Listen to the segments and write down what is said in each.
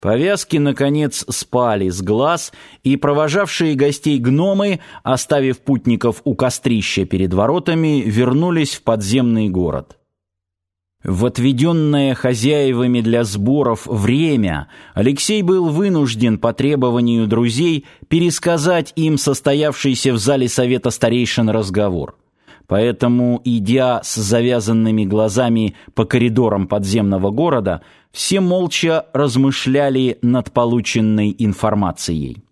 Повязки, наконец, спали с глаз, и провожавшие гостей гномы, оставив путников у кострища перед воротами, вернулись в подземный город. В отведенное хозяевами для сборов время Алексей был вынужден по требованию друзей пересказать им состоявшийся в зале совета старейшин разговор. Поэтому, идя с завязанными глазами по коридорам подземного города, все молча размышляли над полученной информацией.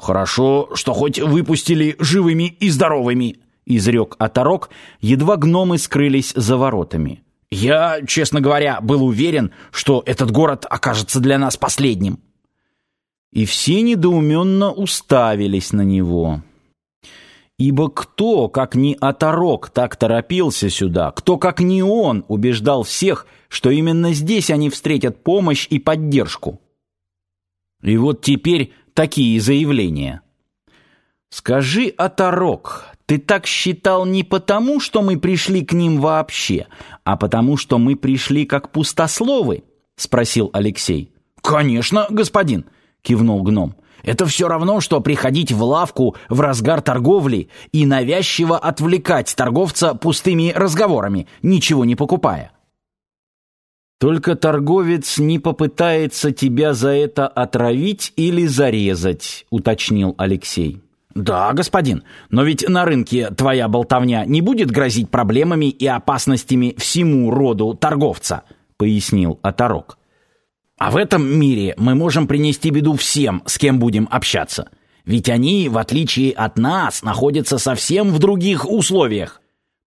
«Хорошо, что хоть выпустили живыми и здоровыми», — изрек оторок, едва гномы скрылись за воротами. «Я, честно говоря, был уверен, что этот город окажется для нас последним». И все недоуменно уставились на него. Ибо кто, как не оторок, так торопился сюда, кто, как не он, убеждал всех, что именно здесь они встретят помощь и поддержку? И вот теперь такие заявления. «Скажи, оторок, ты так считал не потому, что мы пришли к ним вообще, а потому, что мы пришли как пустословы?» — спросил Алексей. «Конечно, господин», — кивнул гном. Это все равно, что приходить в лавку в разгар торговли и навязчиво отвлекать торговца пустыми разговорами, ничего не покупая. Только торговец не попытается тебя за это отравить или зарезать, уточнил Алексей. Да, господин, но ведь на рынке твоя болтовня не будет грозить проблемами и опасностями всему роду торговца, пояснил Оторок. А в этом мире мы можем принести беду всем, с кем будем общаться. Ведь они, в отличие от нас, находятся совсем в других условиях.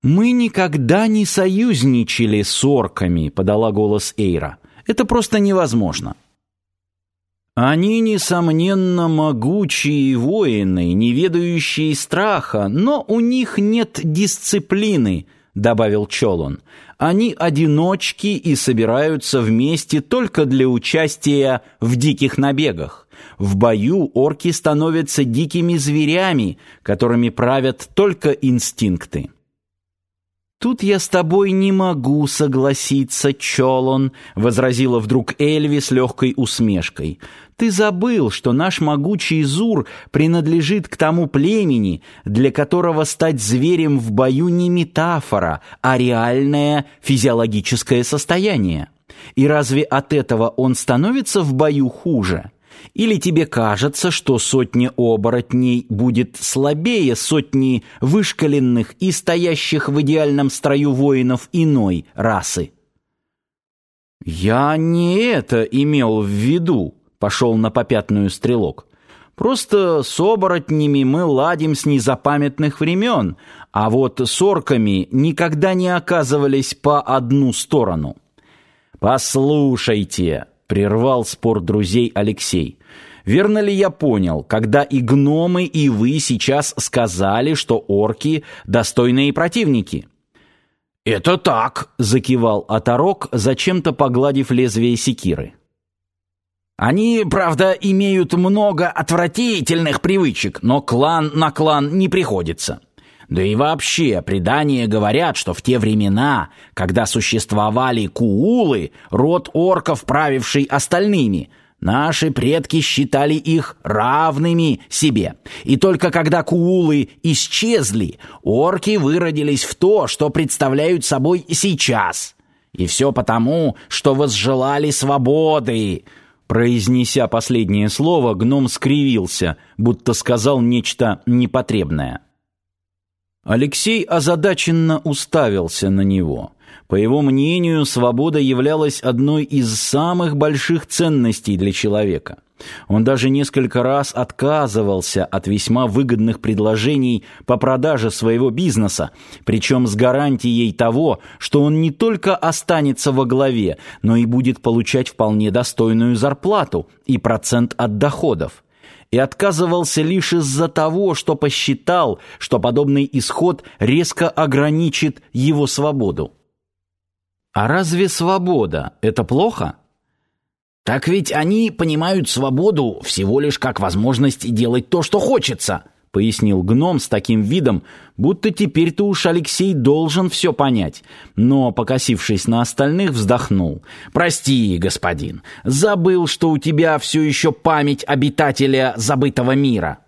Мы никогда не союзничали с орками, подала голос Эйра. Это просто невозможно. Они, несомненно, могучие воины, не ведающие страха, но у них нет дисциплины, добавил Чолон. Они одиночки и собираются вместе только для участия в диких набегах. В бою орки становятся дикими зверями, которыми правят только инстинкты. «Тут я с тобой не могу согласиться, Чолон», — возразила вдруг Эльви с легкой усмешкой. «Ты забыл, что наш могучий Зур принадлежит к тому племени, для которого стать зверем в бою не метафора, а реальное физиологическое состояние. И разве от этого он становится в бою хуже?» Или тебе кажется, что сотня оборотней будет слабее сотни вышкаленных и стоящих в идеальном строю воинов иной расы? «Я не это имел в виду», — пошел на попятную стрелок. «Просто с оборотнями мы ладим с незапамятных времен, а вот с орками никогда не оказывались по одну сторону». «Послушайте», Прервал спор друзей Алексей. Верно ли я понял, когда и гномы, и вы сейчас сказали, что орки — достойные противники? «Это так», — закивал Оторок, зачем-то погладив лезвие секиры. «Они, правда, имеют много отвратительных привычек, но клан на клан не приходится. Да и вообще, предания говорят, что в те времена, когда существовали куулы, род орков, правивший остальными, наши предки считали их равными себе. И только когда куулы исчезли, орки выродились в то, что представляют собой сейчас. И все потому, что возжелали свободы. Произнеся последнее слово, гном скривился, будто сказал нечто непотребное. Алексей озадаченно уставился на него. По его мнению, свобода являлась одной из самых больших ценностей для человека. Он даже несколько раз отказывался от весьма выгодных предложений по продаже своего бизнеса, причем с гарантией того, что он не только останется во главе, но и будет получать вполне достойную зарплату и процент от доходов и отказывался лишь из-за того, что посчитал, что подобный исход резко ограничит его свободу. А разве свобода — это плохо? Так ведь они понимают свободу всего лишь как возможность делать то, что хочется, — пояснил гном с таким видом, будто теперь-то уж Алексей должен все понять, но, покосившись на остальных, вздохнул. «Прости, господин, забыл, что у тебя все еще память обитателя забытого мира».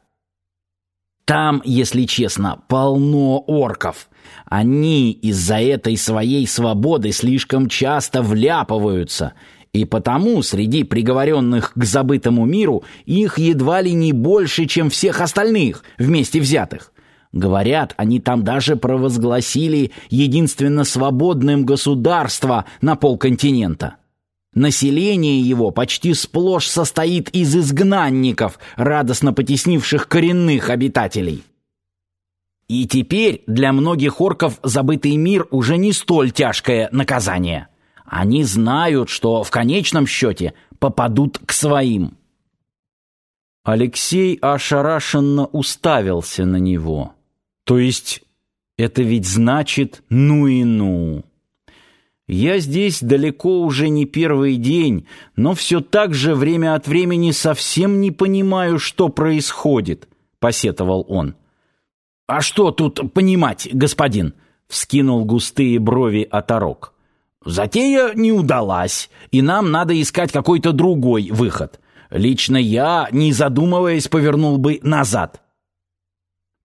Там, если честно, полно орков. Они из-за этой своей свободы слишком часто вляпываются — и потому среди приговоренных к забытому миру их едва ли не больше, чем всех остальных, вместе взятых. Говорят, они там даже провозгласили единственно свободным государство на полконтинента. Население его почти сплошь состоит из изгнанников, радостно потеснивших коренных обитателей. И теперь для многих орков забытый мир уже не столь тяжкое наказание – они знают, что в конечном счете попадут к своим. Алексей ошарашенно уставился на него. То есть это ведь значит «ну и ну». Я здесь далеко уже не первый день, но все так же время от времени совсем не понимаю, что происходит, посетовал он. А что тут понимать, господин? вскинул густые брови оторок. Затея не удалась, и нам надо искать какой-то другой выход. Лично я, не задумываясь, повернул бы назад.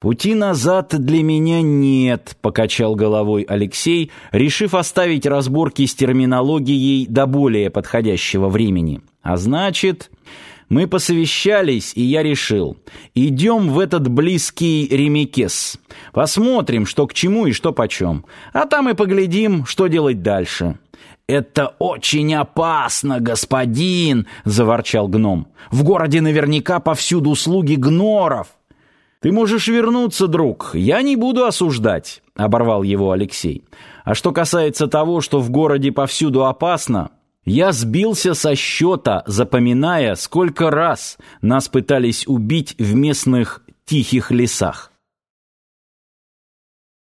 «Пути назад для меня нет», — покачал головой Алексей, решив оставить разборки с терминологией до более подходящего времени. «А значит, мы посовещались, и я решил, идем в этот близкий Ремикес. Посмотрим, что к чему и что почем. А там и поглядим, что делать дальше». «Это очень опасно, господин!» — заворчал гном. «В городе наверняка повсюду слуги гноров!» «Ты можешь вернуться, друг, я не буду осуждать», — оборвал его Алексей. «А что касается того, что в городе повсюду опасно, я сбился со счета, запоминая, сколько раз нас пытались убить в местных тихих лесах.